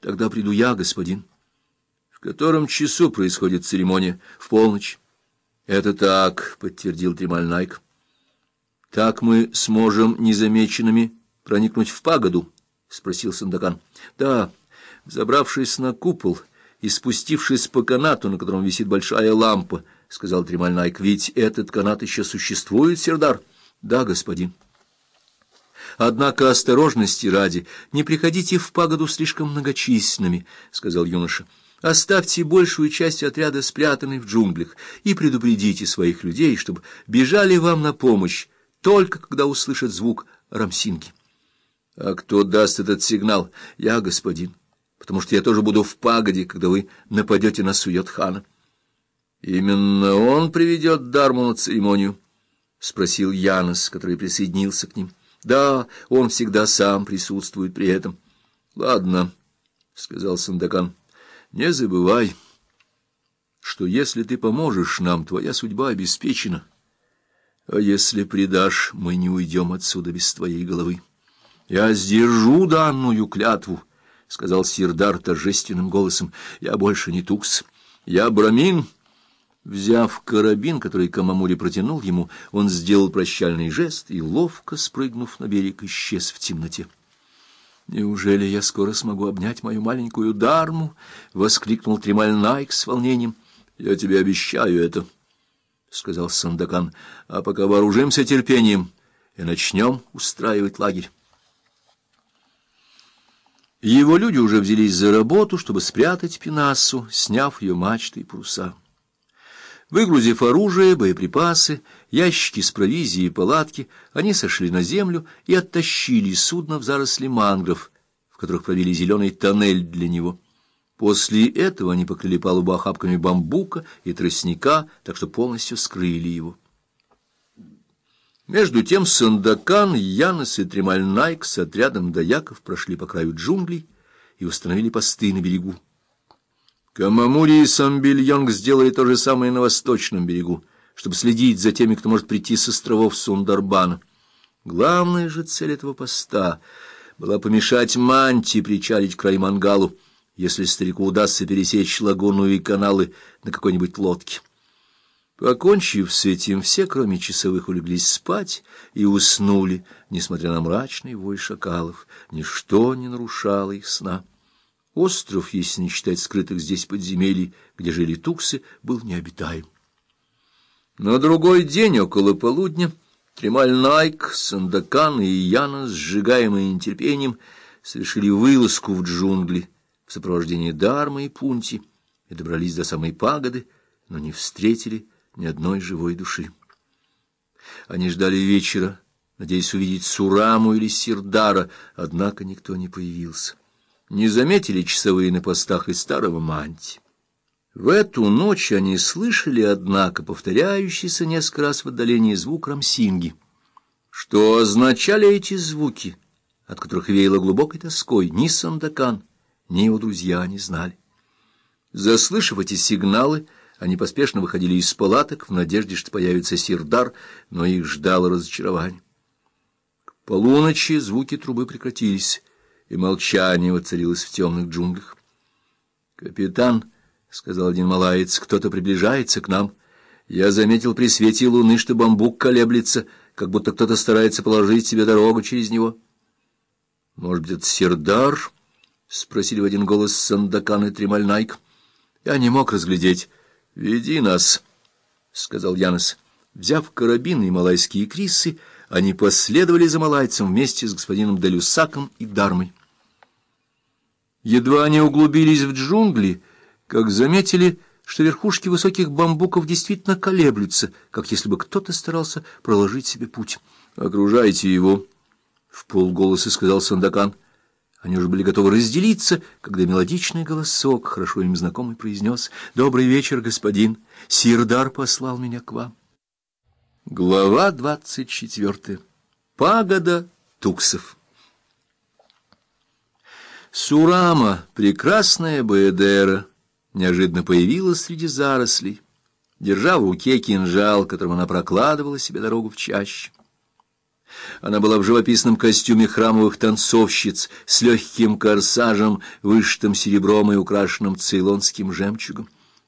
Тогда приду я, господин. В котором часу происходит церемония? В полночь. Это так, подтвердил Тремаль Найк. Так мы сможем незамеченными проникнуть в пагоду? спросил Сандакан. Да, взобравшись на купол и спустившись по канату, на котором висит большая лампа, сказал Тремаль Найк. Ведь этот канат еще существует, Сердар? Да, господин. Однако осторожности ради не приходите в пагоду слишком многочисленными, — сказал юноша. Оставьте большую часть отряда спрятанной в джунглях и предупредите своих людей, чтобы бежали вам на помощь, только когда услышат звук рамсинки. — А кто даст этот сигнал? — Я, господин, потому что я тоже буду в пагоде, когда вы нападете на Суйот-хана. — Именно он приведет Дарму на церемонию? — спросил Янос, который присоединился к ним. — да, он всегда сам присутствует при этом. — Ладно, — сказал Сандакан, — не забывай, что если ты поможешь нам, твоя судьба обеспечена. А если предашь, мы не уйдем отсюда без твоей головы. — Я сдержу данную клятву, — сказал Сирдар торжественным голосом. — Я больше не Тукс, я Брамин. — Взяв карабин, который Камамури протянул ему, он сделал прощальный жест и, ловко спрыгнув на берег, исчез в темноте. «Неужели я скоро смогу обнять мою маленькую Дарму?» — воскликнул Тремаль Найк с волнением. «Я тебе обещаю это», — сказал Сандакан. «А пока вооружимся терпением и начнем устраивать лагерь». Его люди уже взялись за работу, чтобы спрятать Пенасу, сняв ее мачты и паруса. Выгрузив оружие, боеприпасы, ящики с провизией и палатки, они сошли на землю и оттащили судно в заросли мангров, в которых провели зеленый тоннель для него. После этого они покрыли палубу охапками бамбука и тростника, так что полностью скрыли его. Между тем Сандакан, Янос и Тремаль Найк с отрядом даяков прошли по краю джунглей и установили посты на берегу. Камамури и Самбильонг сделали то же самое на восточном берегу, чтобы следить за теми, кто может прийти с островов Сундарбана. Главная же цель этого поста была помешать Манти причалить к Раймангалу, если старику удастся пересечь лагуну и каналы на какой-нибудь лодке. Покончив с этим, все, кроме часовых, улеглись спать и уснули, несмотря на мрачный вой шакалов. Ничто не нарушало их сна. Остров, если не считать скрытых здесь подземелий, где жили туксы, был необитаем. На другой день, около полудня, Тремаль Найк, Сандакан и Яна, сжигаемые нетерпением, совершили вылазку в джунгли в сопровождении Дармы и Пунти и добрались до самой пагоды, но не встретили ни одной живой души. Они ждали вечера, надеясь увидеть Сураму или Сирдара, однако никто не появился не заметили часовые на постах и старого манти. В эту ночь они слышали, однако, повторяющийся несколько раз в отдалении звук рамсинги. Что означали эти звуки, от которых веяло глубокой тоской, ни Сандакан, ни его друзья не знали. Заслышав эти сигналы, они поспешно выходили из палаток в надежде, что появится Сирдар, но их ждало разочарование. К полуночи звуки трубы прекратились, и молчание воцарилось в темных джунглях. «Капитан», — сказал один малаец, — «кто-то приближается к нам. Я заметил при свете луны, что бамбук колеблется, как будто кто-то старается положить себе дорогу через него». «Может быть, это Сердар?» — спросили в один голос Сандакан и Тремальнайк. «Я не мог разглядеть. Веди нас», — сказал Янос. Взяв карабины и малайские крисы, они последовали за малайцем вместе с господином Делюсаком и Дармой. Едва они углубились в джунгли, как заметили, что верхушки высоких бамбуков действительно колеблются, как если бы кто-то старался проложить себе путь. «Окружайте его!» — в полголоса сказал Сандакан. Они уже были готовы разделиться, когда мелодичный голосок, хорошо им знакомый, произнес «Добрый вечер, господин! Сирдар послал меня к вам». Глава двадцать четвертая. Пагода Туксов. Сурама, прекрасная Баэдера, неожиданно появилась среди зарослей, держа в руке кинжал, которым она прокладывала себе дорогу в чаще. Она была в живописном костюме храмовых танцовщиц с легким корсажем, вышитым серебром и украшенным цейлонским жемчугом.